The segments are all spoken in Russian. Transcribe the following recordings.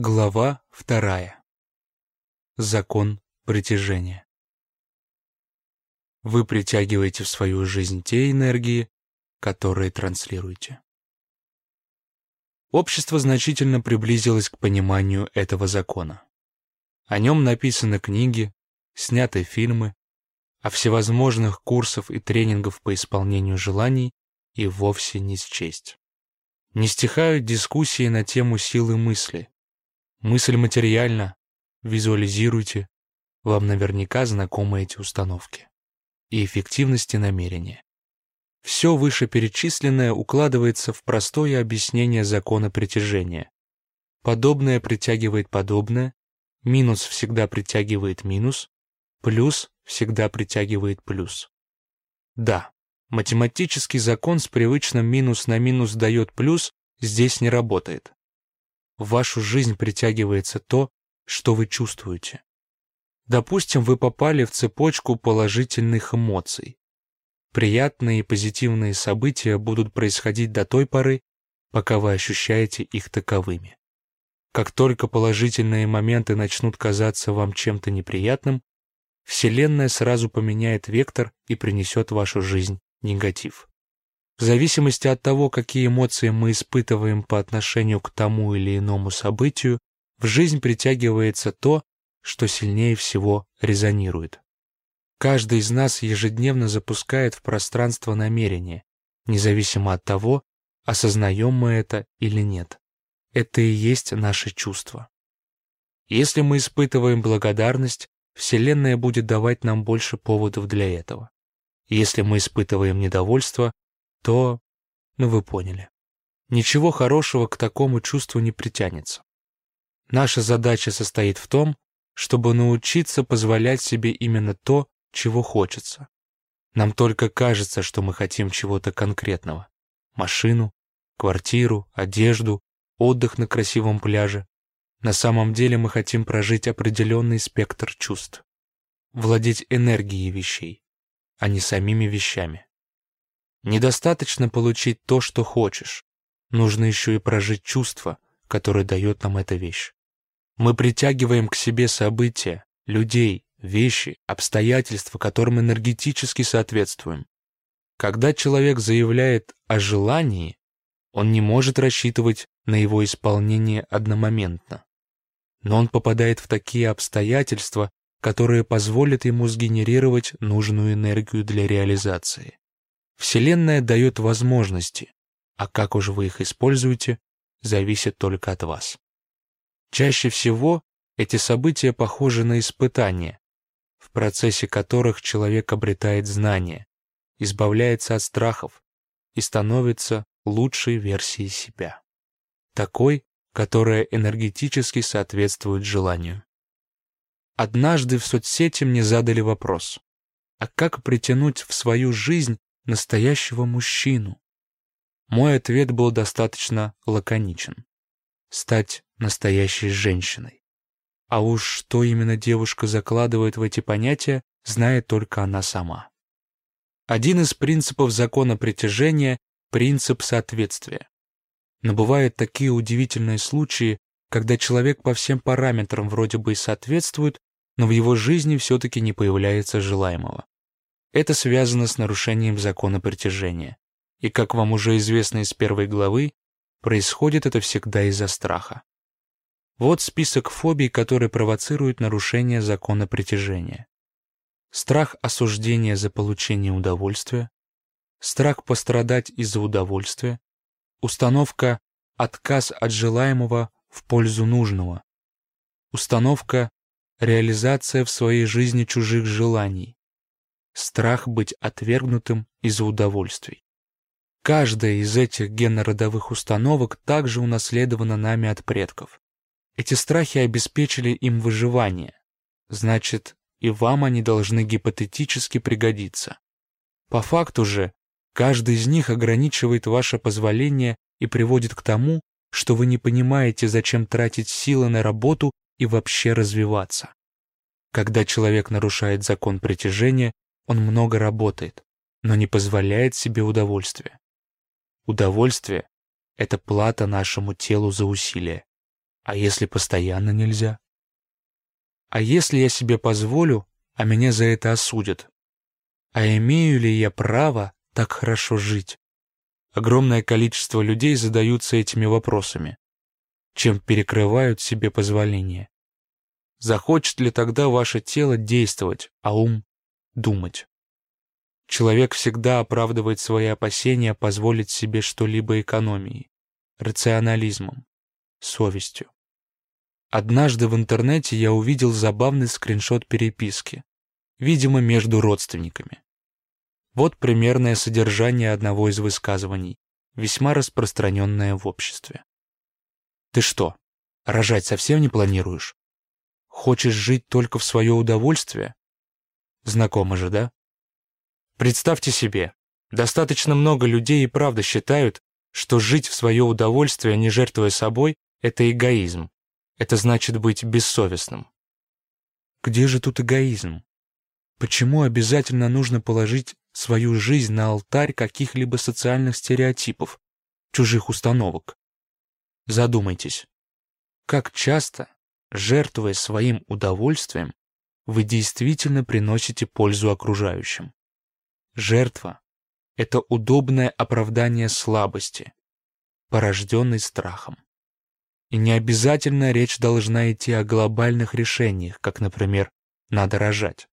Глава вторая. Закон притяжения. Вы притягиваете в свою жизнь те энергии, которые транслируете. Общество значительно приблизилось к пониманию этого закона. О нем написаны книги, сняты фильмы, а всевозможных курсов и тренингов по исполнению желаний и вовсе не счесть. Не стихают дискуссии на тему силы мысли. Мысль материальна, визуализируйте, вам наверняка знакомы эти установки. И эффективности намерения. Все вышеперечисленное укладывается в простое объяснение закона притяжения. Подобное притягивает подобное, минус всегда притягивает минус, плюс всегда притягивает плюс. Да, математический закон с привычным минус на минус дает плюс здесь не работает. В вашу жизнь притягивается то, что вы чувствуете. Допустим, вы попали в цепочку положительных эмоций. Приятные и позитивные события будут происходить до той поры, пока вы ощущаете их таковыми. Как только положительные моменты начнут казаться вам чем-то неприятным, Вселенная сразу поменяет вектор и принесет в вашу жизнь негатив. В зависимости от того, какие эмоции мы испытываем по отношению к тому или иному событию, в жизнь притягивается то, что сильнее всего резонирует. Каждый из нас ежедневно запускает в пространство намерение, независимо от того, осознаем мы это или нет. Это и есть наше чувство. Если мы испытываем благодарность, Вселенная будет давать нам больше поводов для этого. Если мы испытываем недовольство, то... Ну, вы поняли. Ничего хорошего к такому чувству не притянется. Наша задача состоит в том, чтобы научиться позволять себе именно то, чего хочется. Нам только кажется, что мы хотим чего-то конкретного. Машину, квартиру, одежду, отдых на красивом пляже. На самом деле мы хотим прожить определенный спектр чувств, владеть энергией вещей, а не самими вещами. Недостаточно получить то, что хочешь. Нужно еще и прожить чувство, которое дает нам эта вещь. Мы притягиваем к себе события, людей, вещи, обстоятельства, которым энергетически соответствуем. Когда человек заявляет о желании, он не может рассчитывать на его исполнение одномоментно но он попадает в такие обстоятельства, которые позволят ему сгенерировать нужную энергию для реализации. Вселенная дает возможности, а как уж вы их используете, зависит только от вас. Чаще всего эти события похожи на испытания, в процессе которых человек обретает знания, избавляется от страхов и становится лучшей версией себя. Такой, которая энергетически соответствует желанию. Однажды в соцсети мне задали вопрос, а как притянуть в свою жизнь настоящего мужчину? Мой ответ был достаточно лаконичен. Стать настоящей женщиной. А уж что именно девушка закладывает в эти понятия, знает только она сама. Один из принципов закона притяжения – принцип соответствия. Но бывают такие удивительные случаи, когда человек по всем параметрам вроде бы и соответствует, но в его жизни все-таки не появляется желаемого. Это связано с нарушением закона притяжения. И, как вам уже известно из первой главы, происходит это всегда из-за страха. Вот список фобий, которые провоцируют нарушение закона притяжения. Страх осуждения за получение удовольствия, страх пострадать из-за удовольствия, Установка «отказ от желаемого в пользу нужного». Установка «реализация в своей жизни чужих желаний». Страх быть отвергнутым из-за удовольствий. Каждая из этих генно-родовых установок также унаследована нами от предков. Эти страхи обеспечили им выживание. Значит, и вам они должны гипотетически пригодиться. По факту же, Каждый из них ограничивает ваше позволение и приводит к тому, что вы не понимаете, зачем тратить силы на работу и вообще развиваться. Когда человек нарушает закон притяжения, он много работает, но не позволяет себе удовольствия. Удовольствие — это плата нашему телу за усилие, А если постоянно нельзя? А если я себе позволю, а меня за это осудят? А имею ли я право так хорошо жить? Огромное количество людей задаются этими вопросами, чем перекрывают себе позволение. Захочет ли тогда ваше тело действовать, а ум — думать? Человек всегда оправдывает свои опасения позволить себе что-либо экономией, рационализмом, совестью. Однажды в интернете я увидел забавный скриншот переписки, видимо, между родственниками. Вот примерное содержание одного из высказываний, весьма распространенное в обществе. «Ты что, рожать совсем не планируешь? Хочешь жить только в свое удовольствие? Знакомо же, да? Представьте себе, достаточно много людей и правда считают, что жить в свое удовольствие, не жертвуя собой, это эгоизм, это значит быть бессовестным. Где же тут эгоизм? Почему обязательно нужно положить свою жизнь на алтарь каких-либо социальных стереотипов, чужих установок? Задумайтесь, как часто, жертвуя своим удовольствием, вы действительно приносите пользу окружающим? Жертва — это удобное оправдание слабости, порожденной страхом. И не обязательно речь должна идти о глобальных решениях, как, например, надо рожать.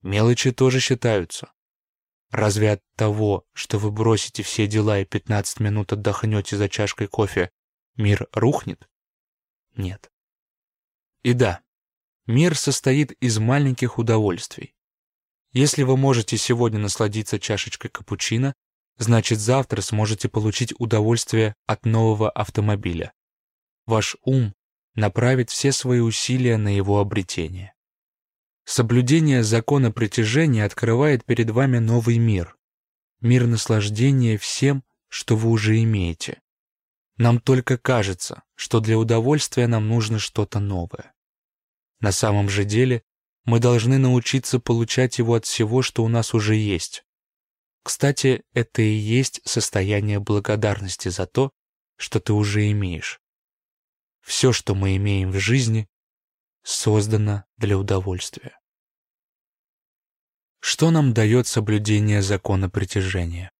Мелочи тоже считаются. Разве от того, что вы бросите все дела и 15 минут отдохнете за чашкой кофе, мир рухнет? Нет. И да, мир состоит из маленьких удовольствий. Если вы можете сегодня насладиться чашечкой капучино, значит завтра сможете получить удовольствие от нового автомобиля ваш ум направит все свои усилия на его обретение. Соблюдение закона притяжения открывает перед вами новый мир. Мир наслаждения всем, что вы уже имеете. Нам только кажется, что для удовольствия нам нужно что-то новое. На самом же деле мы должны научиться получать его от всего, что у нас уже есть. Кстати, это и есть состояние благодарности за то, что ты уже имеешь. Все, что мы имеем в жизни, создано для удовольствия. Что нам дает соблюдение закона притяжения?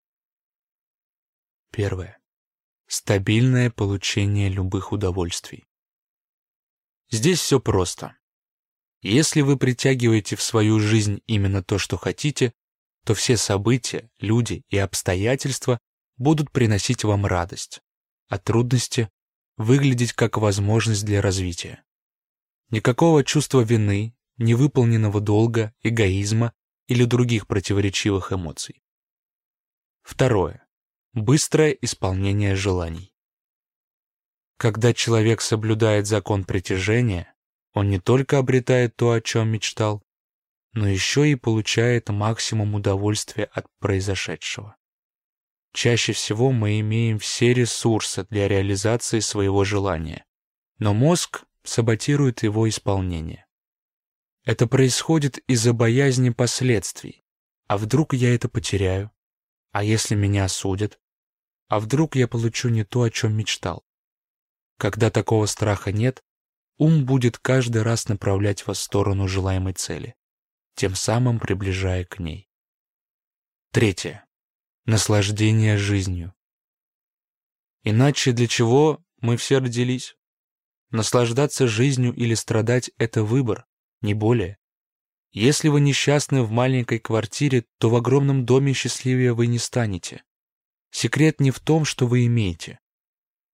Первое. Стабильное получение любых удовольствий. Здесь все просто. Если вы притягиваете в свою жизнь именно то, что хотите, то все события, люди и обстоятельства будут приносить вам радость, а трудности выглядеть как возможность для развития. Никакого чувства вины, невыполненного долга, эгоизма или других противоречивых эмоций. Второе. Быстрое исполнение желаний. Когда человек соблюдает закон притяжения, он не только обретает то, о чем мечтал, но еще и получает максимум удовольствия от произошедшего. Чаще всего мы имеем все ресурсы для реализации своего желания, но мозг саботирует его исполнение. Это происходит из-за боязни последствий. А вдруг я это потеряю? А если меня осудят? А вдруг я получу не то, о чем мечтал? Когда такого страха нет, ум будет каждый раз направлять вас в сторону желаемой цели, тем самым приближая к ней. Третье наслаждение жизнью. Иначе для чего мы все родились? Наслаждаться жизнью или страдать — это выбор, не более. Если вы несчастны в маленькой квартире, то в огромном доме счастливее вы не станете. Секрет не в том, что вы имеете,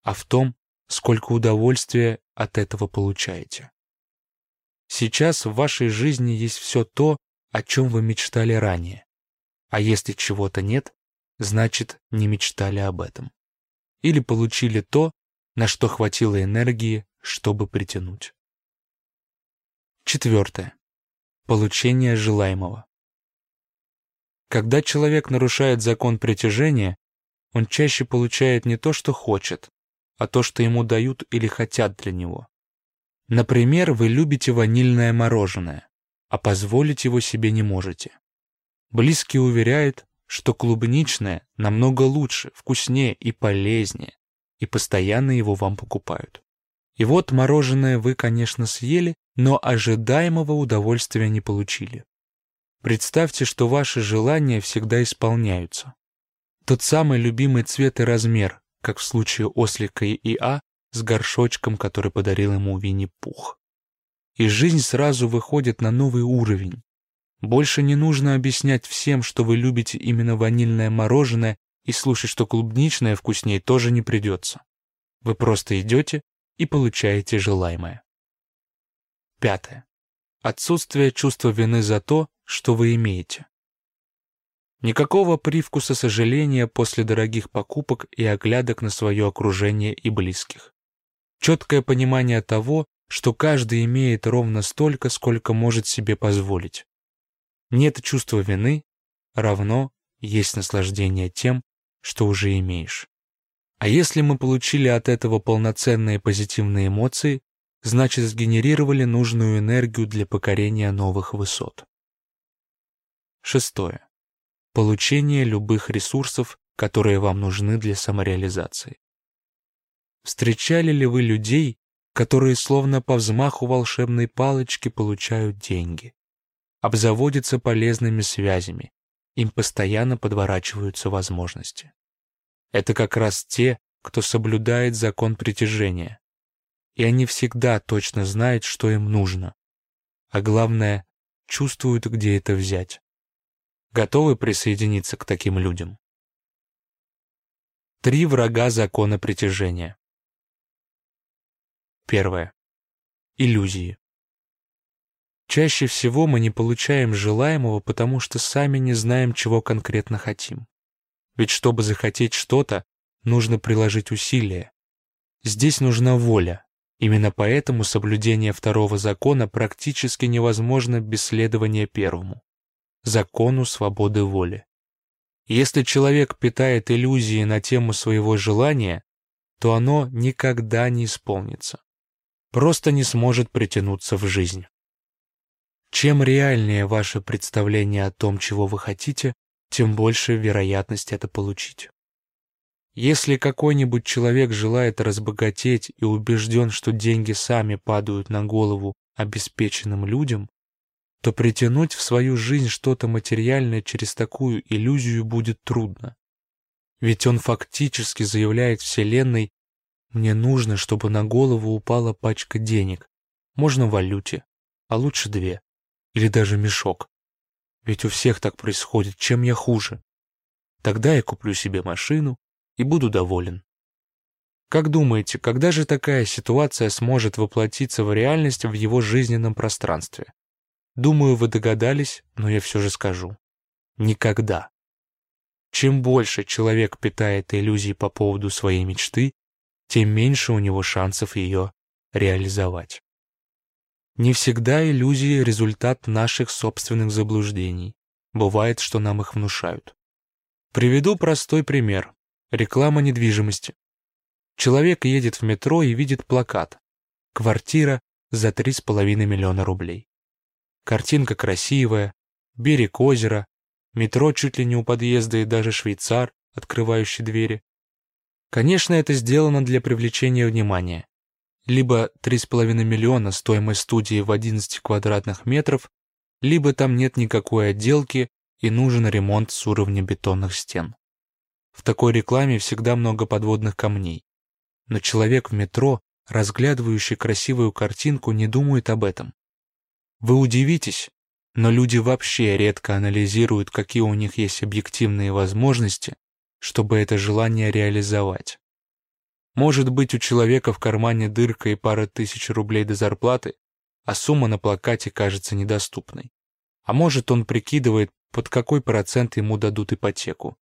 а в том, сколько удовольствия от этого получаете. Сейчас в вашей жизни есть все то, о чем вы мечтали ранее. А если чего-то нет, значит, не мечтали об этом. Или получили то, на что хватило энергии, чтобы притянуть. Четвертое. Получение желаемого. Когда человек нарушает закон притяжения, он чаще получает не то, что хочет, а то, что ему дают или хотят для него. Например, вы любите ванильное мороженое, а позволить его себе не можете. Близкие уверяют, что клубничное намного лучше, вкуснее и полезнее, и постоянно его вам покупают. И вот мороженое вы, конечно, съели, но ожидаемого удовольствия не получили. Представьте, что ваши желания всегда исполняются. Тот самый любимый цвет и размер, как в случае ослика и А с горшочком, который подарил ему Винни-Пух. И жизнь сразу выходит на новый уровень. Больше не нужно объяснять всем, что вы любите именно ванильное мороженое, и слушать, что клубничное вкуснее тоже не придется. Вы просто идете и получаете желаемое. Пятое. Отсутствие чувства вины за то, что вы имеете. Никакого привкуса сожаления после дорогих покупок и оглядок на свое окружение и близких. Четкое понимание того, что каждый имеет ровно столько, сколько может себе позволить. Нет чувства вины, равно есть наслаждение тем, что уже имеешь. А если мы получили от этого полноценные позитивные эмоции, значит сгенерировали нужную энергию для покорения новых высот. Шестое. Получение любых ресурсов, которые вам нужны для самореализации. Встречали ли вы людей, которые словно по взмаху волшебной палочки получают деньги? Обзаводятся полезными связями, им постоянно подворачиваются возможности. Это как раз те, кто соблюдает закон притяжения. И они всегда точно знают, что им нужно. А главное, чувствуют, где это взять. Готовы присоединиться к таким людям? Три врага закона притяжения. Первое. Иллюзии. Чаще всего мы не получаем желаемого, потому что сами не знаем, чего конкретно хотим. Ведь чтобы захотеть что-то, нужно приложить усилия. Здесь нужна воля. Именно поэтому соблюдение второго закона практически невозможно без следования первому – закону свободы воли. Если человек питает иллюзии на тему своего желания, то оно никогда не исполнится. Просто не сможет притянуться в жизнь. Чем реальнее ваше представление о том, чего вы хотите, тем больше вероятность это получить. Если какой-нибудь человек желает разбогатеть и убежден, что деньги сами падают на голову обеспеченным людям, то притянуть в свою жизнь что-то материальное через такую иллюзию будет трудно. Ведь он фактически заявляет Вселенной «Мне нужно, чтобы на голову упала пачка денег, можно в валюте, а лучше две или даже мешок. Ведь у всех так происходит, чем я хуже. Тогда я куплю себе машину и буду доволен. Как думаете, когда же такая ситуация сможет воплотиться в реальность в его жизненном пространстве? Думаю, вы догадались, но я все же скажу. Никогда. Чем больше человек питает иллюзий по поводу своей мечты, тем меньше у него шансов ее реализовать. Не всегда иллюзии – результат наших собственных заблуждений. Бывает, что нам их внушают. Приведу простой пример. Реклама недвижимости. Человек едет в метро и видит плакат. Квартира за 3,5 миллиона рублей. Картинка красивая, берег озера, метро чуть ли не у подъезда и даже швейцар, открывающий двери. Конечно, это сделано для привлечения внимания либо 3,5 миллиона стоимость студии в 11 квадратных метров, либо там нет никакой отделки и нужен ремонт с уровня бетонных стен. В такой рекламе всегда много подводных камней. Но человек в метро, разглядывающий красивую картинку, не думает об этом. Вы удивитесь, но люди вообще редко анализируют, какие у них есть объективные возможности, чтобы это желание реализовать. Может быть, у человека в кармане дырка и пара тысяч рублей до зарплаты, а сумма на плакате кажется недоступной. А может, он прикидывает, под какой процент ему дадут ипотеку.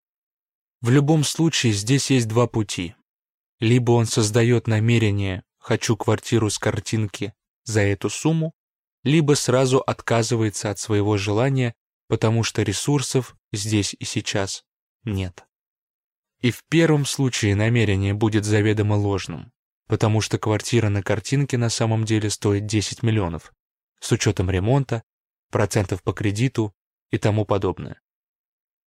В любом случае, здесь есть два пути. Либо он создает намерение «хочу квартиру с картинки за эту сумму», либо сразу отказывается от своего желания, потому что ресурсов здесь и сейчас нет. И в первом случае намерение будет заведомо ложным, потому что квартира на картинке на самом деле стоит 10 миллионов, с учетом ремонта, процентов по кредиту и тому подобное.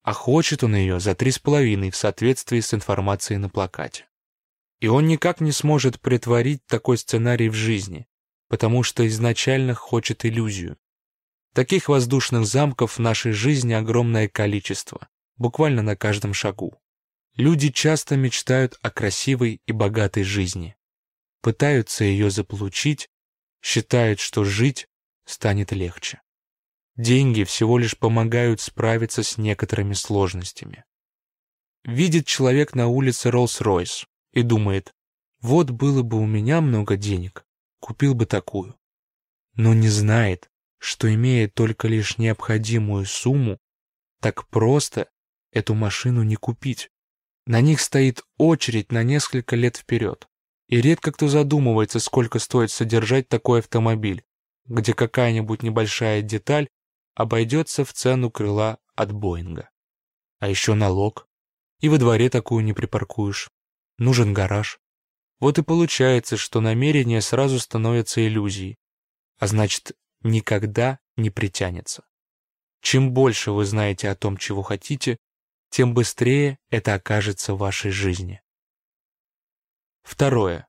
А хочет он ее за 3,5 в соответствии с информацией на плакате. И он никак не сможет притворить такой сценарий в жизни, потому что изначально хочет иллюзию. Таких воздушных замков в нашей жизни огромное количество, буквально на каждом шагу. Люди часто мечтают о красивой и богатой жизни, пытаются ее заполучить, считают, что жить станет легче. Деньги всего лишь помогают справиться с некоторыми сложностями. Видит человек на улице Роллс-Ройс и думает, вот было бы у меня много денег, купил бы такую. Но не знает, что имея только лишь необходимую сумму, так просто эту машину не купить. На них стоит очередь на несколько лет вперед. И редко кто задумывается, сколько стоит содержать такой автомобиль, где какая-нибудь небольшая деталь обойдется в цену крыла от Боинга. А еще налог. И во дворе такую не припаркуешь. Нужен гараж. Вот и получается, что намерение сразу становится иллюзией, а значит, никогда не притянется. Чем больше вы знаете о том, чего хотите, тем быстрее это окажется в вашей жизни. Второе.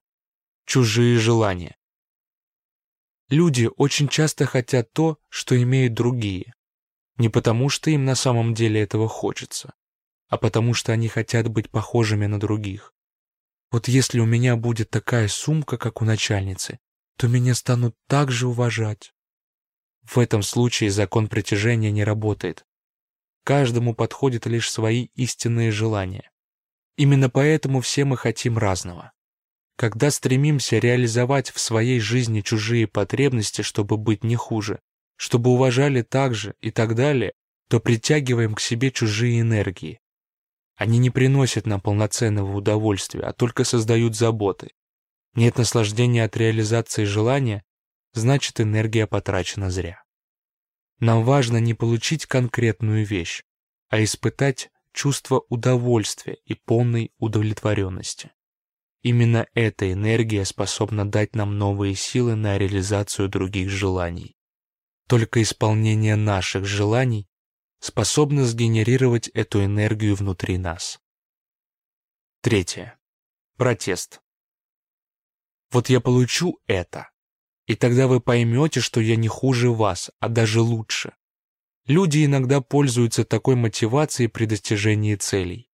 Чужие желания. Люди очень часто хотят то, что имеют другие. Не потому, что им на самом деле этого хочется, а потому что они хотят быть похожими на других. Вот если у меня будет такая сумка, как у начальницы, то меня станут так же уважать. В этом случае закон притяжения не работает. Каждому подходят лишь свои истинные желания. Именно поэтому все мы хотим разного. Когда стремимся реализовать в своей жизни чужие потребности, чтобы быть не хуже, чтобы уважали так же и так далее, то притягиваем к себе чужие энергии, они не приносят нам полноценного удовольствия, а только создают заботы. Нет наслаждения от реализации желания, значит энергия потрачена зря. Нам важно не получить конкретную вещь, а испытать чувство удовольствия и полной удовлетворенности. Именно эта энергия способна дать нам новые силы на реализацию других желаний. Только исполнение наших желаний способны сгенерировать эту энергию внутри нас. Третье. Протест. Вот я получу это, и тогда вы поймете, что я не хуже вас, а даже лучше. Люди иногда пользуются такой мотивацией при достижении целей.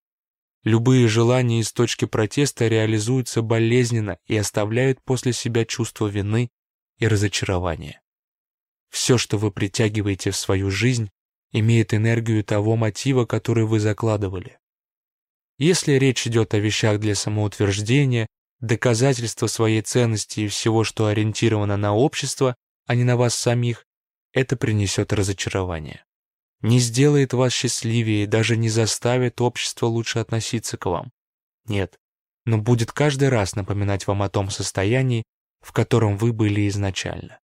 Любые желания из точки протеста реализуются болезненно и оставляют после себя чувство вины и разочарования. Все, что вы притягиваете в свою жизнь, имеет энергию того мотива, который вы закладывали. Если речь идет о вещах для самоутверждения, доказательства своей ценности и всего, что ориентировано на общество, а не на вас самих, это принесет разочарование. Не сделает вас счастливее даже не заставит общество лучше относиться к вам. Нет, но будет каждый раз напоминать вам о том состоянии, в котором вы были изначально.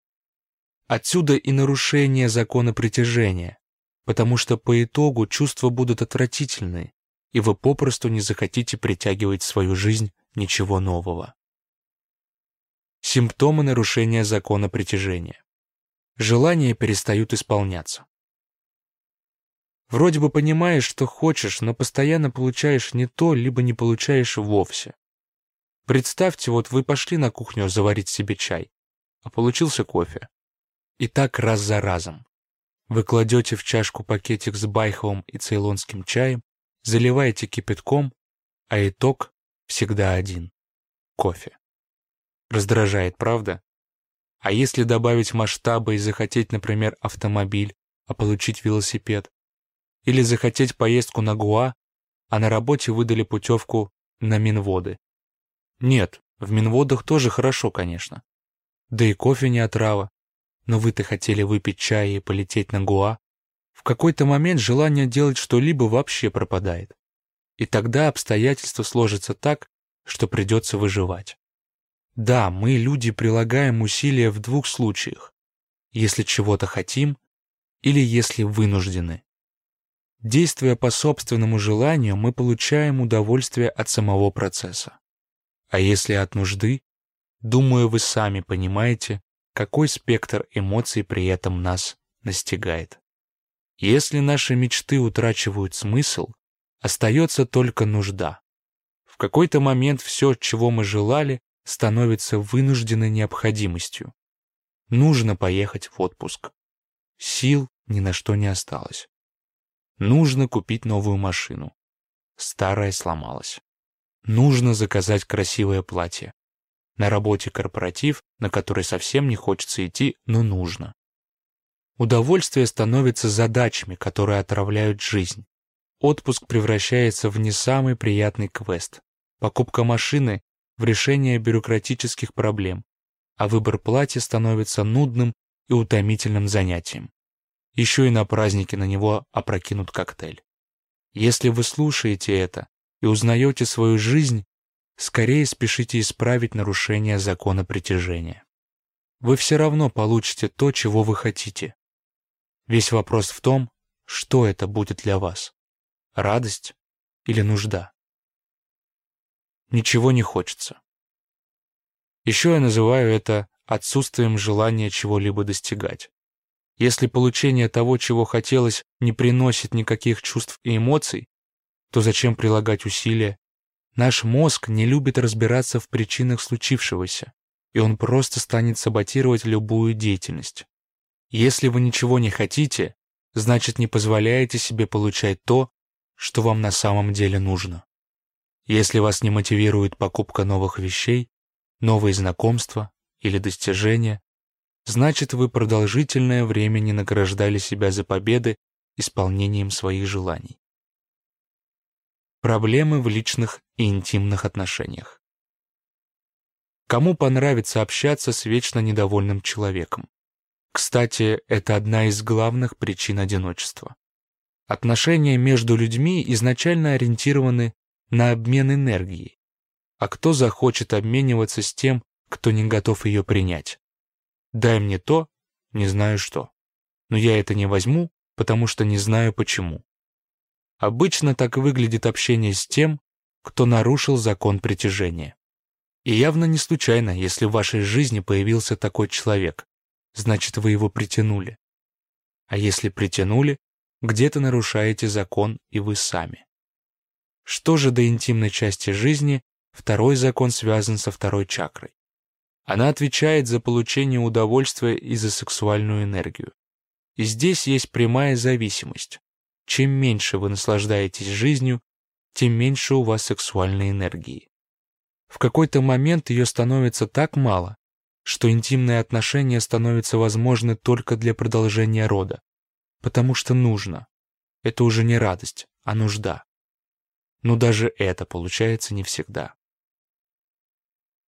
Отсюда и нарушение закона притяжения, потому что по итогу чувства будут отвратительны, и вы попросту не захотите притягивать в свою жизнь ничего нового. Симптомы нарушения закона притяжения. Желания перестают исполняться. Вроде бы понимаешь, что хочешь, но постоянно получаешь не то, либо не получаешь вовсе. Представьте, вот вы пошли на кухню заварить себе чай, а получился кофе. И так раз за разом. Вы кладете в чашку пакетик с байховым и цейлонским чаем, заливаете кипятком, а итог всегда один — кофе. Раздражает, правда? А если добавить масштабы и захотеть, например, автомобиль, а получить велосипед? Или захотеть поездку на Гуа, а на работе выдали путевку на Минводы? Нет, в Минводах тоже хорошо, конечно. Да и кофе не отрава, но вы-то хотели выпить чай и полететь на Гуа. В какой-то момент желание делать что-либо вообще пропадает. И тогда обстоятельства сложатся так, что придется выживать. Да, мы, люди, прилагаем усилия в двух случаях. Если чего-то хотим или если вынуждены. Действуя по собственному желанию, мы получаем удовольствие от самого процесса. А если от нужды, думаю, вы сами понимаете, какой спектр эмоций при этом нас настигает. Если наши мечты утрачивают смысл, остается только нужда. В какой-то момент все, чего мы желали, становится вынужденной необходимостью. Нужно поехать в отпуск. Сил ни на что не осталось. Нужно купить новую машину. Старая сломалась. Нужно заказать красивое платье. На работе корпоратив, на который совсем не хочется идти, но нужно. Удовольствие становится задачами, которые отравляют жизнь. Отпуск превращается в не самый приятный квест. Покупка машины — в решение бюрократических проблем, а выбор платья становится нудным и утомительным занятием. Еще и на празднике на него опрокинут коктейль. Если вы слушаете это и узнаете свою жизнь, скорее спешите исправить нарушение закона притяжения. Вы все равно получите то, чего вы хотите. Весь вопрос в том, что это будет для вас. Радость или нужда? Ничего не хочется. Еще я называю это отсутствием желания чего-либо достигать. Если получение того, чего хотелось, не приносит никаких чувств и эмоций, то зачем прилагать усилия? Наш мозг не любит разбираться в причинах случившегося, и он просто станет саботировать любую деятельность. Если вы ничего не хотите, значит не позволяете себе получать то, что вам на самом деле нужно. Если вас не мотивирует покупка новых вещей, новые знакомства или достижения, значит вы продолжительное время не награждали себя за победы исполнением своих желаний. Проблемы в личных и интимных отношениях. Кому понравится общаться с вечно недовольным человеком? Кстати, это одна из главных причин одиночества. Отношения между людьми изначально ориентированы на обмен энергией. А кто захочет обмениваться с тем, кто не готов ее принять? Дай мне то, не знаю что. Но я это не возьму, потому что не знаю почему. Обычно так выглядит общение с тем, кто нарушил закон притяжения. И явно не случайно, если в вашей жизни появился такой человек, значит, вы его притянули. А если притянули, где-то нарушаете закон и вы сами. Что же до интимной части жизни, второй закон связан со второй чакрой. Она отвечает за получение удовольствия и за сексуальную энергию. И здесь есть прямая зависимость. Чем меньше вы наслаждаетесь жизнью, тем меньше у вас сексуальной энергии. В какой-то момент ее становится так мало, что интимные отношения становятся возможны только для продолжения рода, потому что нужно. Это уже не радость, а нужда. Но даже это получается не всегда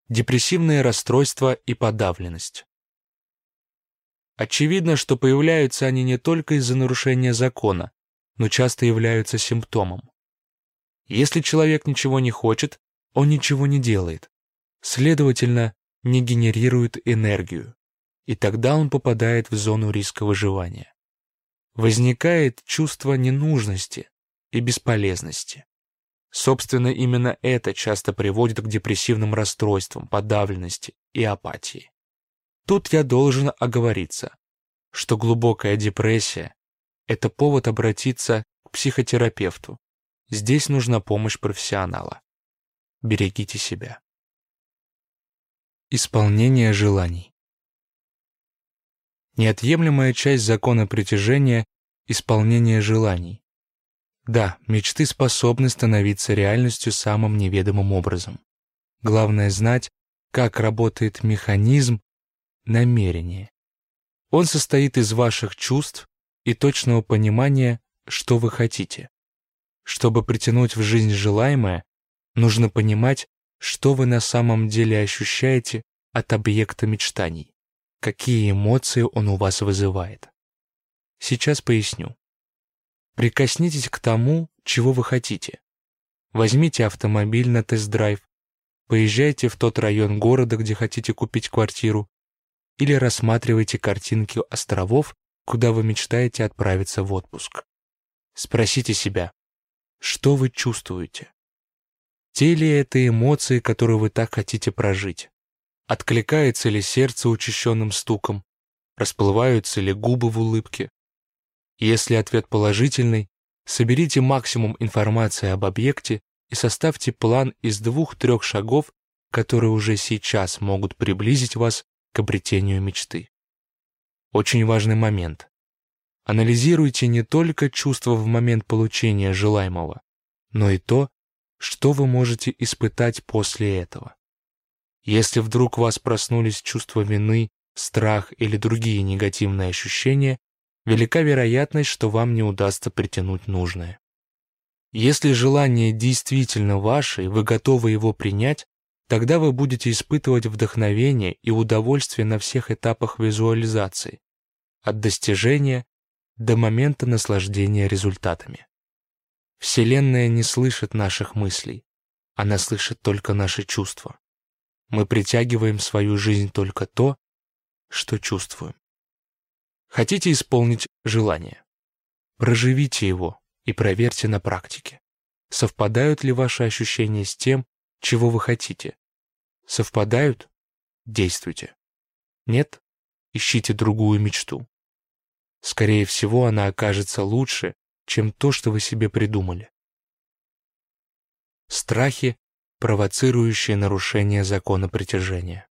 депрессивное расстройство и подавленность. Очевидно, что появляются они не только из-за нарушения закона, но часто являются симптомом. Если человек ничего не хочет, он ничего не делает, следовательно, не генерирует энергию, и тогда он попадает в зону риска выживания. Возникает чувство ненужности и бесполезности. Собственно, именно это часто приводит к депрессивным расстройствам, подавленности и апатии. Тут я должен оговориться, что глубокая депрессия – это повод обратиться к психотерапевту. Здесь нужна помощь профессионала. Берегите себя. Исполнение желаний. Неотъемлемая часть закона притяжения – исполнение желаний. Да, мечты способны становиться реальностью самым неведомым образом. Главное знать, как работает механизм намерения. Он состоит из ваших чувств и точного понимания, что вы хотите. Чтобы притянуть в жизнь желаемое, нужно понимать, что вы на самом деле ощущаете от объекта мечтаний, какие эмоции он у вас вызывает. Сейчас поясню. Прикоснитесь к тому, чего вы хотите. Возьмите автомобиль на тест-драйв, поезжайте в тот район города, где хотите купить квартиру, или рассматривайте картинки островов, куда вы мечтаете отправиться в отпуск. Спросите себя, что вы чувствуете? Те ли это эмоции, которые вы так хотите прожить? Откликается ли сердце учащенным стуком? Расплываются ли губы в улыбке? Если ответ положительный, соберите максимум информации об объекте и составьте план из двух-трех шагов, которые уже сейчас могут приблизить вас к обретению мечты. Очень важный момент. Анализируйте не только чувства в момент получения желаемого, но и то, что вы можете испытать после этого. Если вдруг у вас проснулись чувства вины, страх или другие негативные ощущения, велика вероятность, что вам не удастся притянуть нужное. Если желание действительно ваше и вы готовы его принять, тогда вы будете испытывать вдохновение и удовольствие на всех этапах визуализации, от достижения до момента наслаждения результатами. Вселенная не слышит наших мыслей, она слышит только наши чувства. Мы притягиваем в свою жизнь только то, что чувствуем. Хотите исполнить желание? Проживите его и проверьте на практике. Совпадают ли ваши ощущения с тем, чего вы хотите? Совпадают? Действуйте. Нет? Ищите другую мечту. Скорее всего, она окажется лучше, чем то, что вы себе придумали. Страхи, провоцирующие нарушение закона притяжения.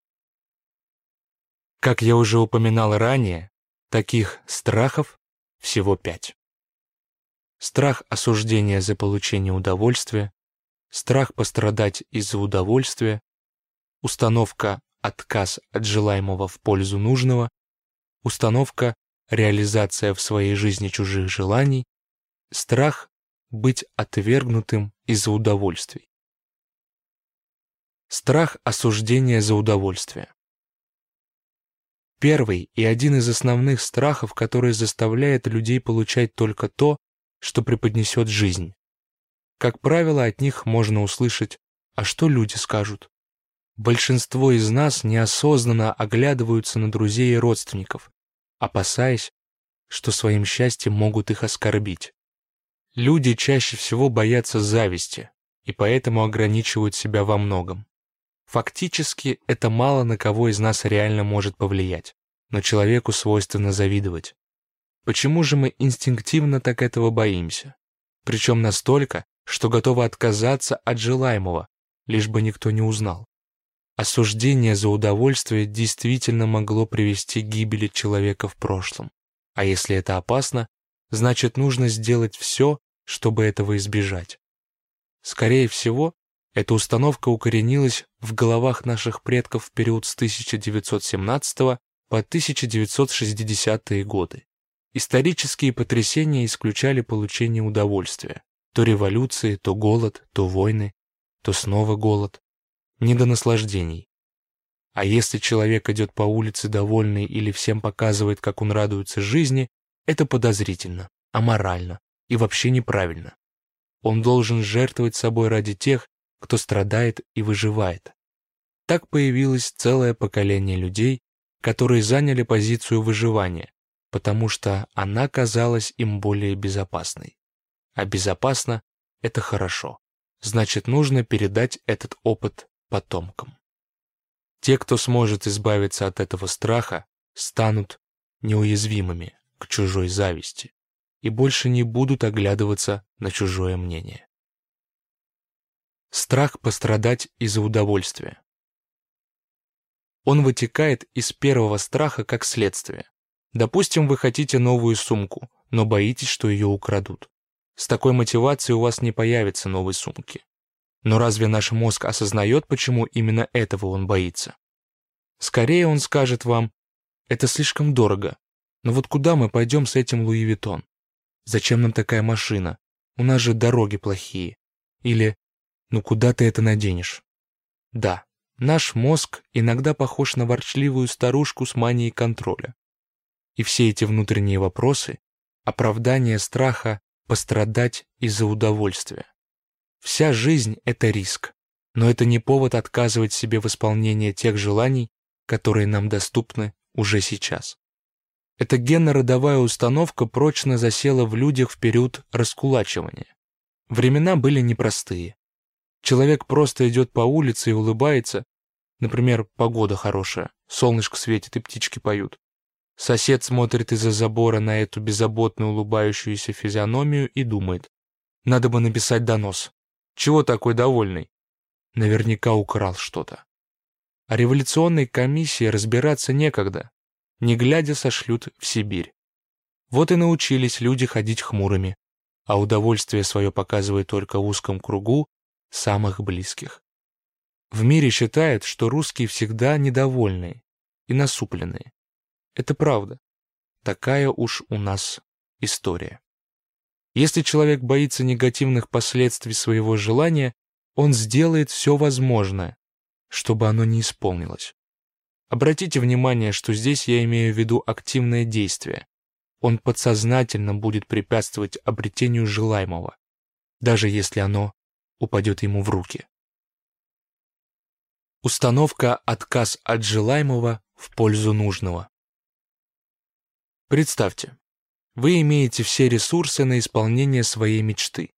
Как я уже упоминал ранее, таких страхов всего пять. Страх осуждения за получение удовольствия, страх пострадать из-за удовольствия, установка отказ от желаемого в пользу нужного, установка реализация в своей жизни чужих желаний, страх быть отвергнутым из-за удовольствий. Страх осуждения за удовольствие. Первый и один из основных страхов, который заставляет людей получать только то, что преподнесет жизнь. Как правило, от них можно услышать «А что люди скажут?». Большинство из нас неосознанно оглядываются на друзей и родственников, опасаясь, что своим счастьем могут их оскорбить. Люди чаще всего боятся зависти и поэтому ограничивают себя во многом. Фактически, это мало на кого из нас реально может повлиять, но человеку свойственно завидовать. Почему же мы инстинктивно так этого боимся? Причем настолько, что готовы отказаться от желаемого, лишь бы никто не узнал. Осуждение за удовольствие действительно могло привести к гибели человека в прошлом. А если это опасно, значит нужно сделать все, чтобы этого избежать. Скорее всего, эта установка укоренилась в головах наших предков в период с 1917 по 1960-е годы. Исторические потрясения исключали получение удовольствия. То революции, то голод, то войны, то снова голод не до наслаждений. А если человек идет по улице довольный или всем показывает, как он радуется жизни, это подозрительно, аморально и вообще неправильно. Он должен жертвовать собой ради тех, кто страдает и выживает. Так появилось целое поколение людей, которые заняли позицию выживания, потому что она казалась им более безопасной. А безопасно — это хорошо. Значит, нужно передать этот опыт потомкам. Те, кто сможет избавиться от этого страха, станут неуязвимыми к чужой зависти и больше не будут оглядываться на чужое мнение. Страх пострадать из-за удовольствия. Он вытекает из первого страха как следствие. Допустим, вы хотите новую сумку, но боитесь, что ее украдут. С такой мотивацией у вас не появится новой сумки. Но разве наш мозг осознает, почему именно этого он боится? Скорее он скажет вам, это слишком дорого, но вот куда мы пойдем с этим Луи Виттон? Зачем нам такая машина? У нас же дороги плохие. Или, ну куда ты это наденешь? Да, наш мозг иногда похож на ворчливую старушку с манией контроля. И все эти внутренние вопросы — оправдание страха пострадать из-за удовольствия. Вся жизнь — это риск, но это не повод отказывать себе в исполнении тех желаний, которые нам доступны уже сейчас. Эта генно-родовая установка прочно засела в людях в период раскулачивания. Времена были непростые. Человек просто идет по улице и улыбается, например, погода хорошая, солнышко светит и птички поют. Сосед смотрит из-за забора на эту беззаботно улыбающуюся физиономию и думает, надо бы написать донос. Чего такой довольный? Наверняка украл что-то. А революционной комиссии разбираться некогда. Не глядя сошлют в Сибирь. Вот и научились люди ходить хмурыми, а удовольствие свое показывает только в узком кругу самых близких. В мире считают, что русские всегда недовольные и насупленные. Это правда. Такая уж у нас история. Если человек боится негативных последствий своего желания, он сделает все возможное, чтобы оно не исполнилось. Обратите внимание, что здесь я имею в виду активное действие. Он подсознательно будет препятствовать обретению желаемого, даже если оно упадет ему в руки. Установка «отказ от желаемого в пользу нужного». Представьте, вы имеете все ресурсы на исполнение своей мечты,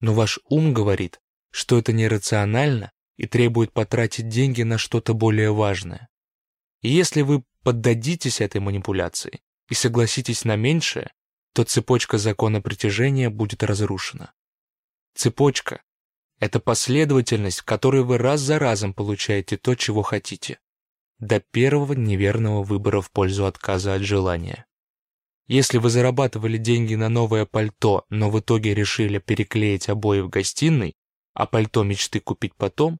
но ваш ум говорит, что это нерационально и требует потратить деньги на что-то более важное. И если вы поддадитесь этой манипуляции и согласитесь на меньшее, то цепочка закона притяжения будет разрушена. Цепочка — это последовательность, в которой вы раз за разом получаете то, чего хотите, до первого неверного выбора в пользу отказа от желания. Если вы зарабатывали деньги на новое пальто, но в итоге решили переклеить обои в гостиной, а пальто мечты купить потом,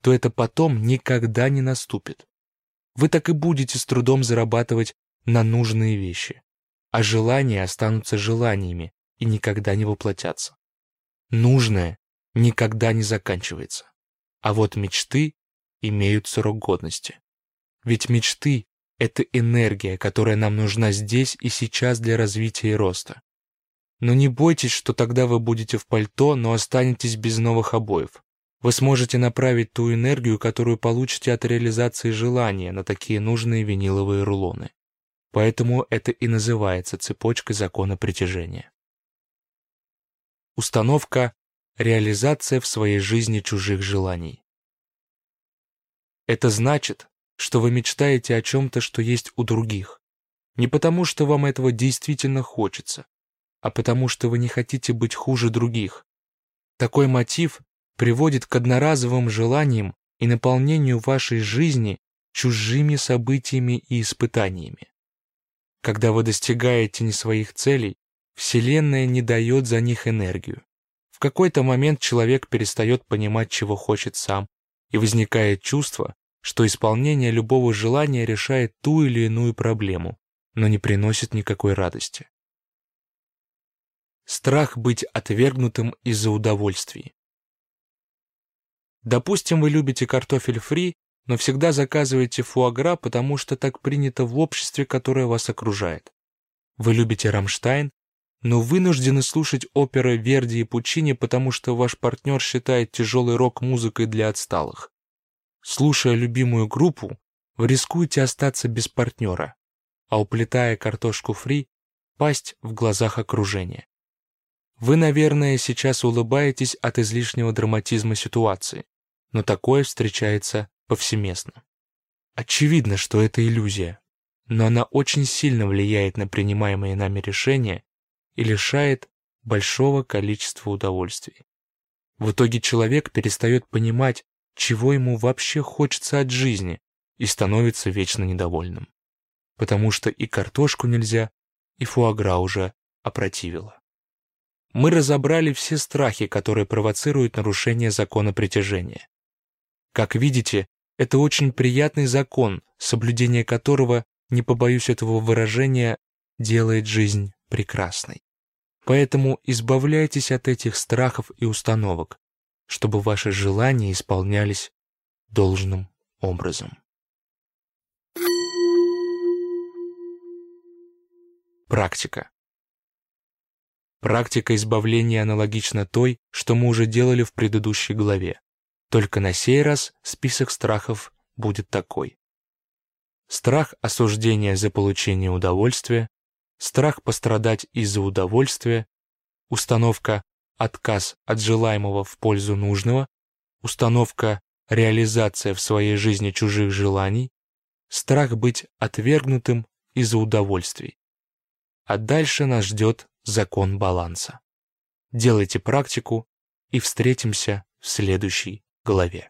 то это потом никогда не наступит. Вы так и будете с трудом зарабатывать на нужные вещи, а желания останутся желаниями и никогда не воплотятся. Нужное никогда не заканчивается, а вот мечты имеют срок годности. Ведь мечты это энергия, которая нам нужна здесь и сейчас для развития и роста. Но не бойтесь, что тогда вы будете в пальто, но останетесь без новых обоев. Вы сможете направить ту энергию, которую получите от реализации желания на такие нужные виниловые рулоны. Поэтому это и называется цепочкой закона притяжения. Установка «Реализация в своей жизни чужих желаний». Это значит, что вы мечтаете о чем-то, что есть у других. Не потому, что вам этого действительно хочется, а потому, что вы не хотите быть хуже других. Такой мотив приводит к одноразовым желаниям и наполнению вашей жизни чужими событиями и испытаниями. Когда вы достигаете не своих целей, Вселенная не дает за них энергию. В какой-то момент человек перестает понимать, чего хочет сам, и возникает чувство, что исполнение любого желания решает ту или иную проблему, но не приносит никакой радости. Страх быть отвергнутым из-за удовольствий. Допустим, вы любите картофель фри, но всегда заказываете фуагра, потому что так принято в обществе, которое вас окружает. Вы любите Рамштайн, но вынуждены слушать оперы Верди и Пучини, потому что ваш партнер считает тяжелый рок музыкой для отсталых. Слушая любимую группу, вы рискуете остаться без партнера, а уплетая картошку фри, пасть в глазах окружения. Вы, наверное, сейчас улыбаетесь от излишнего драматизма ситуации, но такое встречается повсеместно. Очевидно, что это иллюзия, но она очень сильно влияет на принимаемые нами решения и лишает большого количества удовольствий. В итоге человек перестает понимать, чего ему вообще хочется от жизни, и становится вечно недовольным. Потому что и картошку нельзя, и фуагра уже опротивило. Мы разобрали все страхи, которые провоцируют нарушение закона притяжения. Как видите, это очень приятный закон, соблюдение которого, не побоюсь этого выражения, делает жизнь прекрасной. Поэтому избавляйтесь от этих страхов и установок, чтобы ваши желания исполнялись должным образом. Практика. Практика избавления аналогична той, что мы уже делали в предыдущей главе. Только на сей раз список страхов будет такой. Страх осуждения за получение удовольствия, страх пострадать из-за удовольствия, установка отказ от желаемого в пользу нужного, установка реализация в своей жизни чужих желаний, страх быть отвергнутым из-за удовольствий. А дальше нас ждет закон баланса. Делайте практику и встретимся в следующей главе.